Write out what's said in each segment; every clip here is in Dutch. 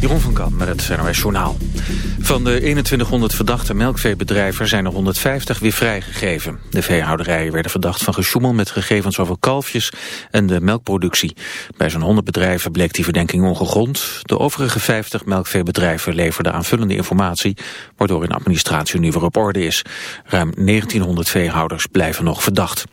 Jeroen van Kan met het NOS Journaal. Van de 2100 verdachte melkveebedrijven zijn er 150 weer vrijgegeven. De veehouderijen werden verdacht van gesjoemel met gegevens over kalfjes en de melkproductie. Bij zo'n 100 bedrijven bleek die verdenking ongegrond. De overige 50 melkveebedrijven leverden aanvullende informatie... waardoor hun administratie nu weer op orde is. Ruim 1900 veehouders blijven nog verdacht.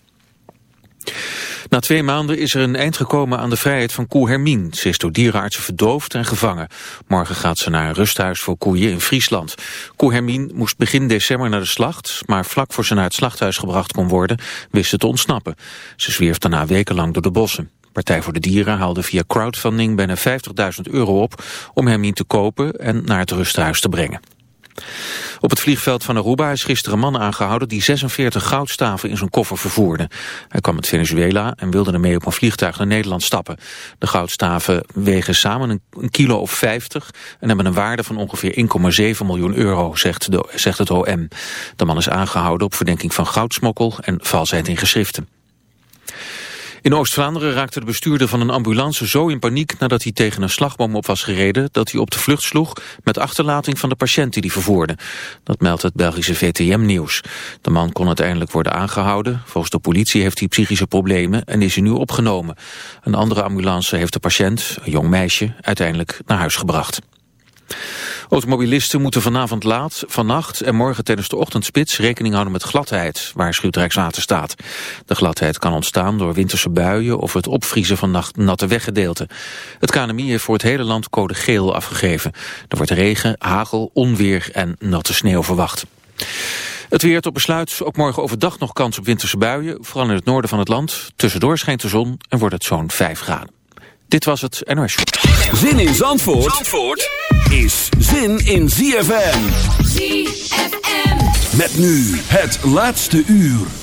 Na twee maanden is er een eind gekomen aan de vrijheid van koe Hermine. Ze is door dierenartsen verdoofd en gevangen. Morgen gaat ze naar een rusthuis voor koeien in Friesland. Koe Hermine moest begin december naar de slacht... maar vlak voor ze naar het slachthuis gebracht kon worden... wist ze te ontsnappen. Ze zwierf daarna wekenlang door de bossen. Partij voor de Dieren haalde via crowdfunding bijna 50.000 euro op... om Hermine te kopen en naar het rusthuis te brengen. Op het vliegveld van Aruba is gisteren een man aangehouden die 46 goudstaven in zijn koffer vervoerde. Hij kwam uit Venezuela en wilde ermee op een vliegtuig naar Nederland stappen. De goudstaven wegen samen een, kilo of 50 en hebben een waarde van ongeveer 1,7 miljoen euro, zegt, de, zegt het OM. De man is aangehouden op verdenking van goudsmokkel en valsheid in geschriften. In Oost-Vlaanderen raakte de bestuurder van een ambulance zo in paniek nadat hij tegen een slagboom op was gereden dat hij op de vlucht sloeg met achterlating van de patiënt die hij vervoerde. Dat meldt het Belgische VTM-nieuws. De man kon uiteindelijk worden aangehouden. Volgens de politie heeft hij psychische problemen en is hij nu opgenomen. Een andere ambulance heeft de patiënt, een jong meisje, uiteindelijk naar huis gebracht. Automobilisten moeten vanavond laat, vannacht en morgen tijdens de ochtendspits rekening houden met gladheid, waarschuwt Rijkswaterstaat. De gladheid kan ontstaan door winterse buien of het opvriezen van natte weggedeelten. Het KNMI heeft voor het hele land code geel afgegeven. Er wordt regen, hagel, onweer en natte sneeuw verwacht. Het weer tot besluit, ook morgen overdag nog kans op winterse buien, vooral in het noorden van het land. Tussendoor schijnt de zon en wordt het zo'n 5 graden. Dit was het NOS Zin in Zandvoort, Zandvoort is zin in ZFM. ZFM. Met nu het laatste uur.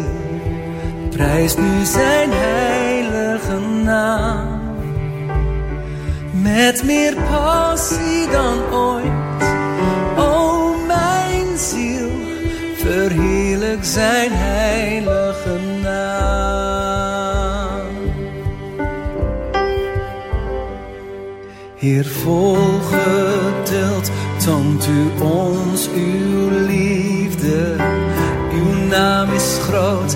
prijs nu zijn heilige naam. Met meer passie dan ooit, o mijn ziel, verheerlijk zijn heilige naam. Heer, volgeduld toont u ons uw liefde. Uw naam is groot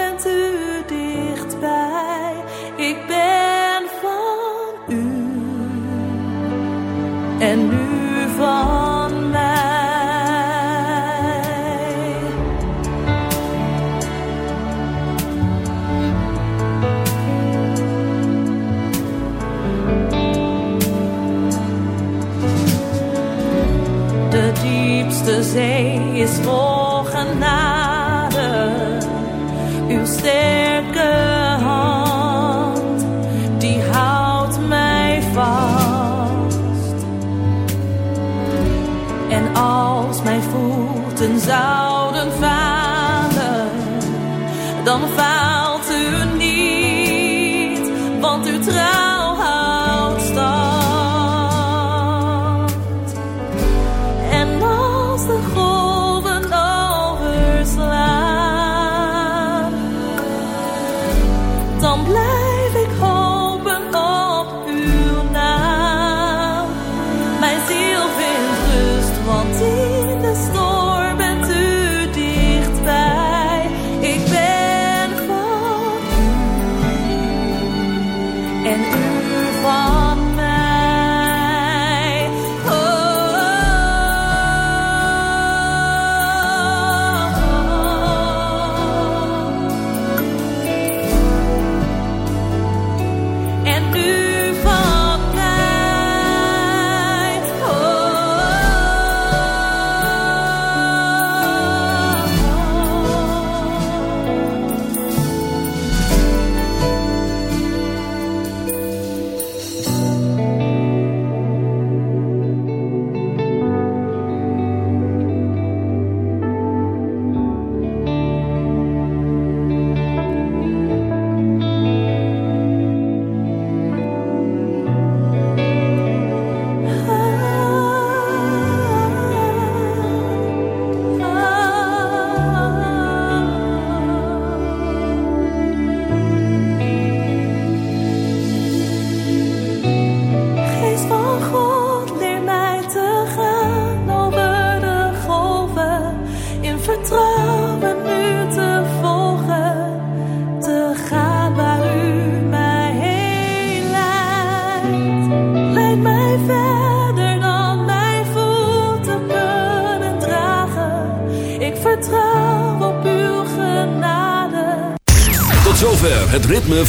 zee is vol genade. Uw sterke